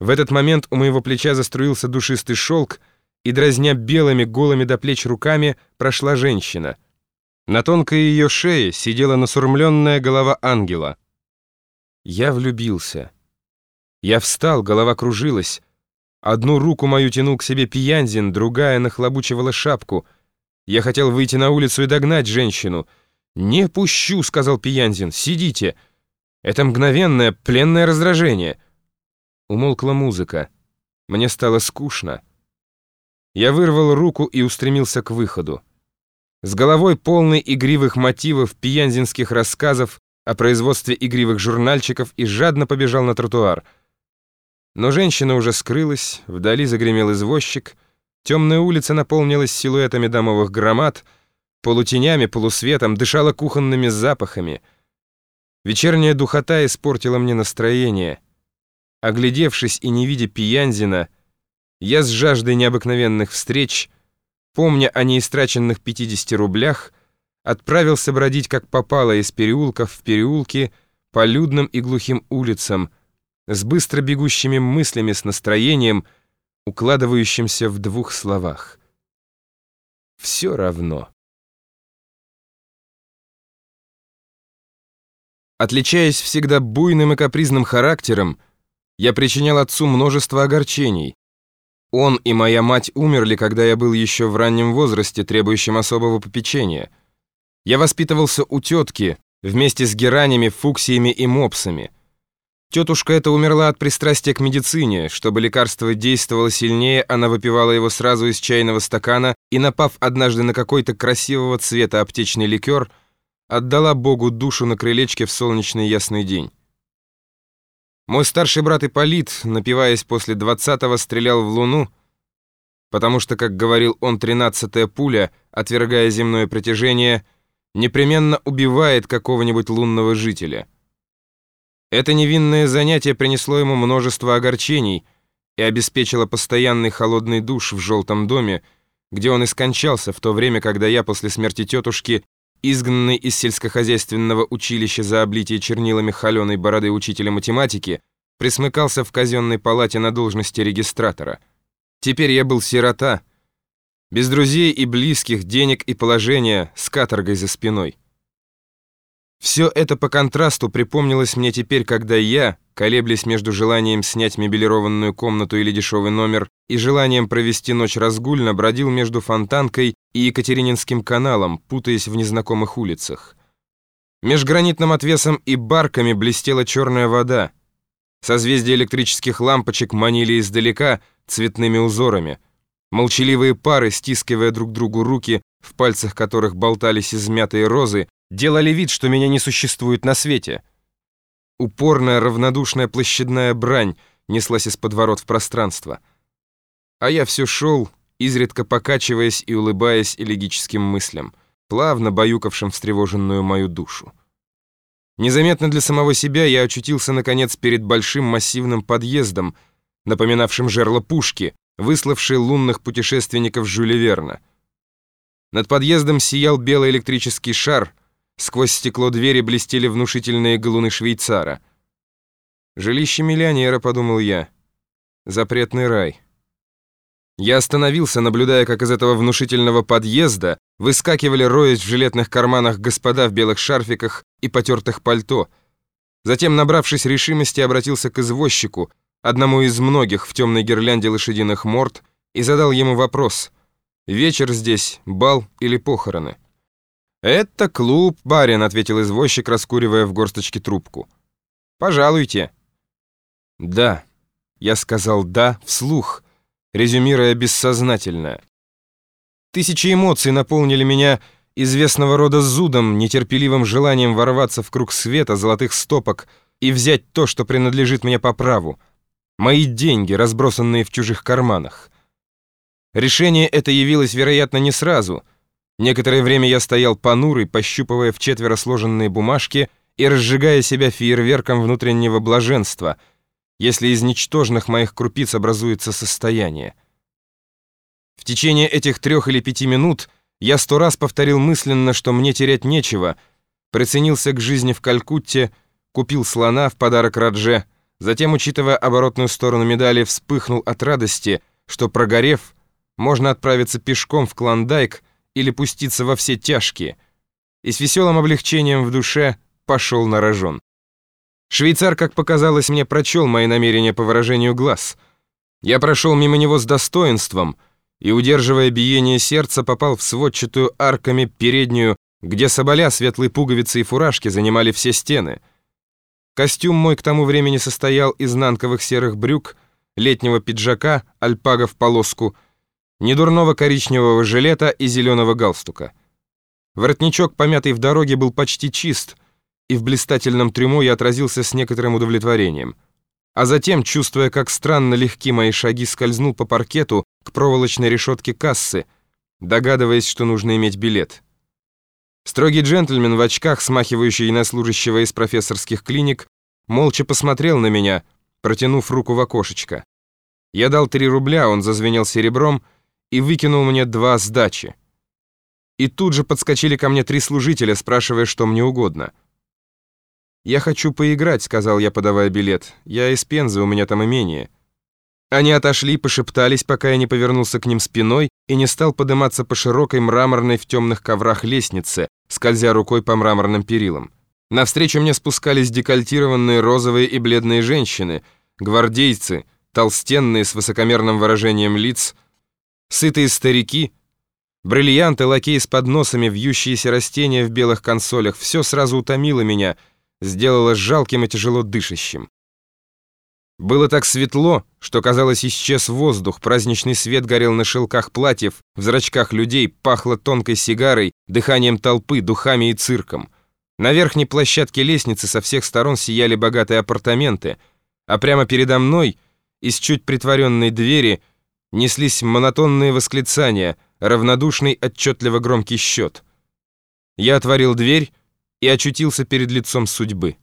В этот момент у моего плеча заструился душистый шелк, и, дразня белыми, голыми до плеч руками, прошла женщина. На тонкой ее шее сидела насурмленная голова ангела. Я влюбился. Я встал, голова кружилась. Одну руку мою тянул к себе Пиянзин, другая нахлобучивала шапку. Я хотел выйти на улицу и догнать женщину. «Не пущу», — сказал Пиянзин, — «сидите». Это мгновенное, пленное раздражение — Умолкла музыка. Мне стало скучно. Я вырвал руку и устремился к выходу. С головой полной игривых мотивов пьянзинских рассказов о производстве игривых журнальчиков и жадно побежал на тротуар. Но женщина уже скрылась, вдали загремел извозчик, темная улица наполнилась силуэтами домовых громад, полутенями, полусветом, дышала кухонными запахами. Вечерняя духота испортила мне настроение — Оглядевшись и не видя Пиянзина, я с жаждой необыкновенных встреч, помня о неистраченных 50 рублях, отправился бродить как попало из переулков в переулки по людным и глухим улицам, с быстро бегущими мыслями, с настроением, укладывающимся в двух словах. Все равно. Отличаясь всегда буйным и капризным характером, я причинял отцу множество огорчений. Он и моя мать умерли, когда я был еще в раннем возрасте, требующем особого попечения. Я воспитывался у тетки, вместе с геранями, фуксиями и мопсами. Тетушка эта умерла от пристрастия к медицине. Чтобы лекарство действовало сильнее, она выпивала его сразу из чайного стакана и, напав однажды на какой-то красивого цвета аптечный ликер, отдала Богу душу на крылечке в солнечный ясный день. Мой старший брат Ипполит, напиваясь после двадцатого, стрелял в луну, потому что, как говорил он, тринадцатая пуля, отвергая земное притяжение, непременно убивает какого-нибудь лунного жителя. Это невинное занятие принесло ему множество огорчений и обеспечило постоянный холодный душ в желтом доме, где он и скончался в то время, когда я после смерти тетушки, изгнанный из сельскохозяйственного училища за облитие чернилами холеной бороды учителя математики, присмыкался в казенной палате на должности регистратора. Теперь я был сирота, без друзей и близких, денег и положения, с каторгой за спиной. Все это по контрасту припомнилось мне теперь, когда я, колеблясь между желанием снять мебелированную комнату или дешевый номер и желанием провести ночь разгульно, бродил между Фонтанкой и Екатерининским каналом, путаясь в незнакомых улицах. Меж гранитным отвесом и барками блестела черная вода. Созвездия электрических лампочек манили издалека цветными узорами. Молчаливые пары, стискивая друг другу руки, в пальцах которых болтались измятые розы, делали вид, что меня не существует на свете. Упорная, равнодушная площадная брань неслась из-под ворот в пространство. А я все шел, изредка покачиваясь и улыбаясь элегическим мыслям, плавно баюкавшим встревоженную мою душу. Незаметно для самого себя я очутился, наконец, перед большим массивным подъездом, напоминавшим жерло пушки, выславший лунных путешественников Жюля Верна. Над подъездом сиял белый электрический шар, сквозь стекло двери блестели внушительные галуны швейцара. «Жилище миллионера», — подумал я. «Запретный рай». Я остановился, наблюдая, как из этого внушительного подъезда выскакивали, роясь в жилетных карманах господа в белых шарфиках и потертых пальто. Затем, набравшись решимости, обратился к извозчику, одному из многих в темной гирлянде лошадиных морд, и задал ему вопрос. «Вечер здесь, бал или похороны?» «Это клуб, барин», — ответил извозчик, раскуривая в горсточке трубку. «Пожалуйте». «Да», — я сказал «да» вслух, резюмируя бессознательное. Тысячи эмоций наполнили меня известного рода зудом, нетерпеливым желанием ворваться в круг света, золотых стопок и взять то, что принадлежит мне по праву. Мои деньги, разбросанные в чужих карманах. Решение это явилось, вероятно, не сразу. Некоторое время я стоял понурый, пощупывая в четверо сложенные бумажки и разжигая себя фейерверком внутреннего блаженства, если из ничтожных моих крупиц образуется состояние. В течение этих трех или пяти минут я сто раз повторил мысленно, что мне терять нечего, приценился к жизни в Калькутте, купил слона в подарок Радже, затем, учитывая оборотную сторону медали, вспыхнул от радости, что, прогорев, можно отправиться пешком в Клондайк или пуститься во все тяжкие, и с веселым облегчением в душе пошел на рожон. Швейцар, как показалось мне, прочел мои намерения по выражению глаз. Я прошел мимо него с достоинством и, удерживая биение сердца, попал в сводчатую арками переднюю, где соболя, светлые пуговицы и фуражки занимали все стены. Костюм мой к тому времени состоял из нанковых серых брюк, летнего пиджака, альпага в полоску, недурного коричневого жилета и зеленого галстука. Воротничок, помятый в дороге, был почти чист — и в блистательном трюмо я отразился с некоторым удовлетворением. А затем, чувствуя, как странно легки мои шаги, скользнул по паркету к проволочной решетке кассы, догадываясь, что нужно иметь билет. Строгий джентльмен в очках, смахивающий на служащего из профессорских клиник, молча посмотрел на меня, протянув руку в окошечко. Я дал три рубля, он зазвенел серебром и выкинул мне два сдачи. И тут же подскочили ко мне три служителя, спрашивая, что мне угодно — «Я хочу поиграть», — сказал я, подавая билет. «Я из Пензы, у меня там имение». Они отошли, пошептались, пока я не повернулся к ним спиной и не стал подниматься по широкой мраморной в темных коврах лестнице, скользя рукой по мраморным перилам. Навстречу мне спускались декольтированные розовые и бледные женщины, гвардейцы, толстенные с высокомерным выражением лиц, сытые старики, бриллианты, лакеи с подносами, вьющиеся растения в белых консолях. Все сразу утомило меня — сделалось жалким и тяжело дышащим. Было так светло, что, казалось, исчез воздух, праздничный свет горел на шелках платьев, в зрачках людей пахло тонкой сигарой, дыханием толпы, духами и цирком. На верхней площадке лестницы со всех сторон сияли богатые апартаменты, а прямо передо мной, из чуть притворенной двери, неслись монотонные восклицания, равнодушный отчетливо громкий счет. Я отворил дверь, и очутился перед лицом судьбы.